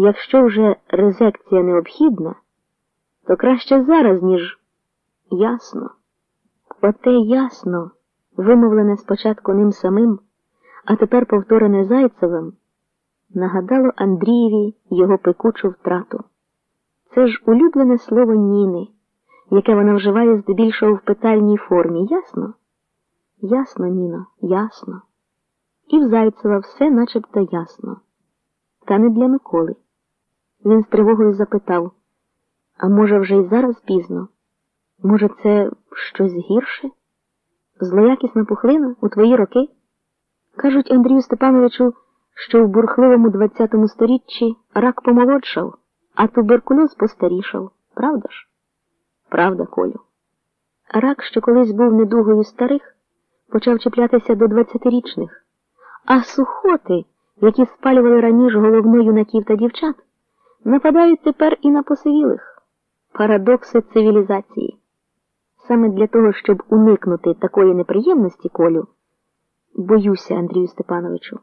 Якщо вже резекція необхідна, то краще зараз, ніж ясно. Оте ясно, вимовлене спочатку ним самим, а тепер повторене Зайцевим, нагадало Андрієві його пекучу втрату. Це ж улюблене слово Ніни, яке вона вживає здебільшого в питальній формі, ясно? Ясно, Ніно, ясно. І в Зайцева все начебто ясно. Та не для Миколи. Він з тривогою запитав, а може, вже й зараз пізно? Може, це щось гірше? Злоякісна пухлина у твої роки? Кажуть Андрію Степановичу, що в бурхливому ХХ сторіччі рак помолодшав, а туберкульоз постарішав. Правда ж? Правда, Колю. Рак, що колись був недугою старих, почав чіплятися до двадцятирічних, а сухоти, які спалювали раніше головною юнаків та дівчат, нападають тепер і на посивілих. Парадокси цивілізації. Саме для того, щоб уникнути такої неприємності, Колю, боюся, Андрію Степановичу.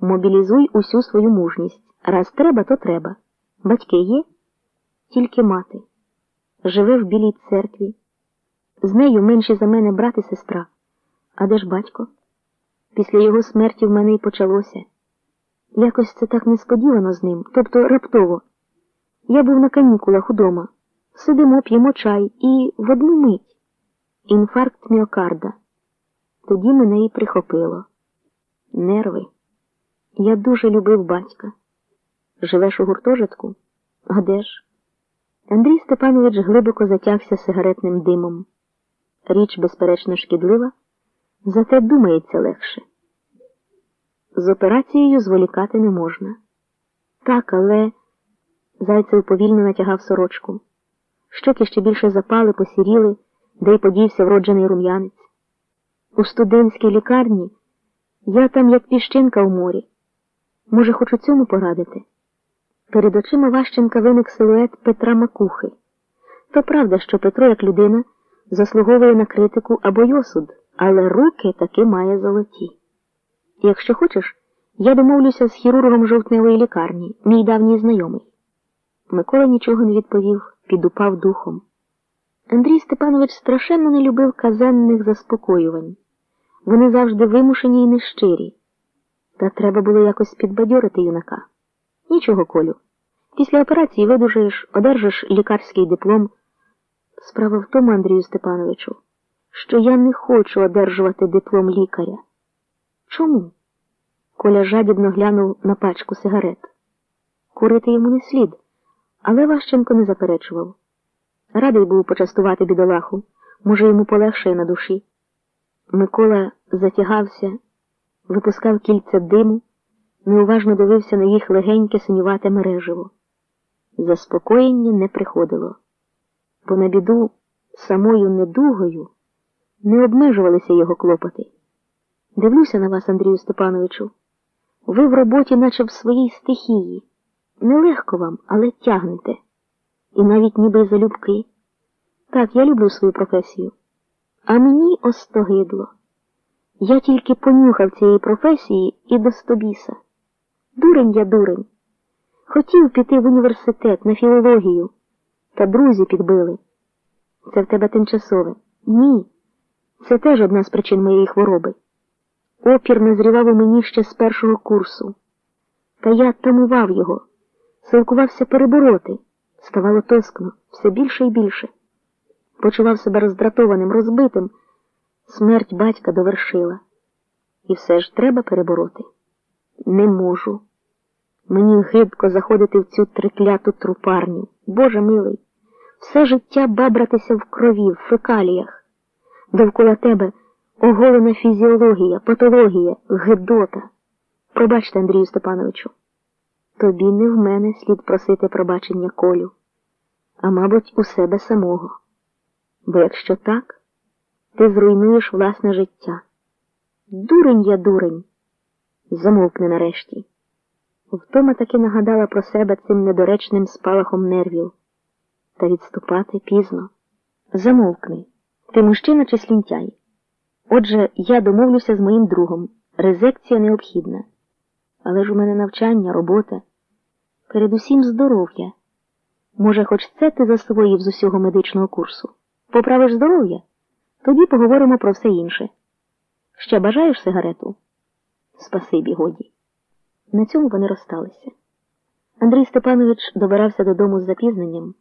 Мобілізуй усю свою мужність. Раз треба, то треба. Батьки є, тільки мати. Живе в білій церкві. З нею менші за мене брат і сестра. А де ж батько? Після його смерті в мене й почалося. Якось це так несподівано з ним, тобто раптово. Я був на канікулах удома. Сидимо, п'ємо чай і в одну мить. Інфаркт міокарда. Тоді мене і прихопило. Нерви. Я дуже любив батька. Живеш у гуртожитку? А де ж? Андрій Степанович глибоко затягся сигаретним димом. Річ, безперечно, шкідлива, зате думається легше. З операцією зволікати не можна. Так, але Зайцев повільно натягав сорочку. Щоки ще більше запали, посіріли, де й подівся вроджений рум'янець. У студентській лікарні я там, як піщинка в морі. Може, хоч у цьому порадити? Перед очима Ващенка виник силует Петра Макухи. То правда, що Петро, як людина, заслуговує на критику або й осуд, але руки таки має золоті. Якщо хочеш, я домовлюся з хірургом жовтневої лікарні, мій давній знайомий. Микола нічого не відповів, підупав духом. Андрій Степанович страшенно не любив казенних заспокоювань. Вони завжди вимушені і нещирі. Та треба було якось підбадьорити юнака. Нічого, Колю. Після операції видужаєш, одержиш лікарський диплом. Справа в тому, Андрію Степановичу, що я не хочу одержувати диплом лікаря. Чому? Коля жадібно глянув на пачку сигарет. Курити йому не слід, але Ващенко не заперечував. Радий був почастувати бідолаху, може, йому полегшає на душі. Микола затягався, випускав кільця диму, неуважно дивився на їх легеньке синювате мереживо. Заспокоєння не приходило, бо на біду самою недугою не обмежувалися його клопоти. Дивлюся на вас, Андрію Степановичу. Ви в роботі, наче в своїй стихії. Нелегко вам, але тягнете. І навіть ніби залюбки. Так, я люблю свою професію. А мені остогидло. Я тільки понюхав цієї професії і до стобіса. Дурень я дурень. Хотів піти в університет на філологію, та друзі підбили. Це в тебе тимчасове. Ні. Це теж одна з причин моєї хвороби. Опір назрівав у мені ще з першого курсу. Та я тамував його, силкувався перебороти. Ставало тоскно, все більше і більше. Почував себе роздратованим, розбитим. Смерть батька довершила. І все ж треба перебороти. Не можу. Мені гидко заходити в цю трикляту трупарню. Боже милий, все життя бабратися в крові, в фекаліях. Довкола тебе оголена фізіологія, патологія, гидота. Пробачте, Андрію Степановичу. Тобі не в мене слід просити пробачення колю, а мабуть, у себе самого. Бо якщо так, ти зруйнуєш власне життя. Дурень я дурень. Замовкни нарешті. Втома таки нагадала про себе цим недоречним спалахом нервів. Та відступати пізно. Замовкни. Ти мужчина чи слінтяй? Отже, я домовлюся з моїм другом. Резекція необхідна. Але ж у мене навчання, робота. Передусім здоров'я. Може, хоч це ти засвоїв з усього медичного курсу. Поправиш здоров'я? Тоді поговоримо про все інше. Ще бажаєш сигарету? Спасибі, годі. На цьому вони розсталися. Андрій Степанович добирався додому з запізненням,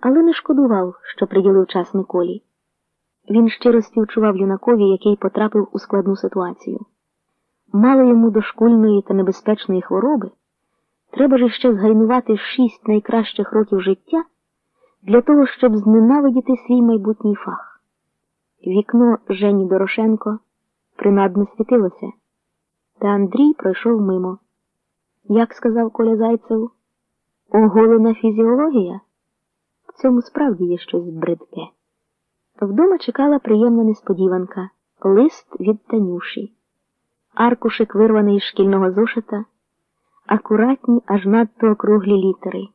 але не шкодував, що приділив час Миколі. Він щиро співчував юнакові, який потрапив у складну ситуацію. Мало йому дошкульної та небезпечної хвороби, треба ж іще згайнувати шість найкращих років життя для того, щоб зненавидіти свій майбутній фах. Вікно Жені Дорошенко принадно світилося, та Андрій пройшов мимо. Як сказав Коля Зайцев, оголена фізіологія? В цьому справді є щось бридке. Вдома чекала приємна несподіванка лист від Танюші, аркушик вирваний із шкільного зошита, акуратні, аж надто округлі літери.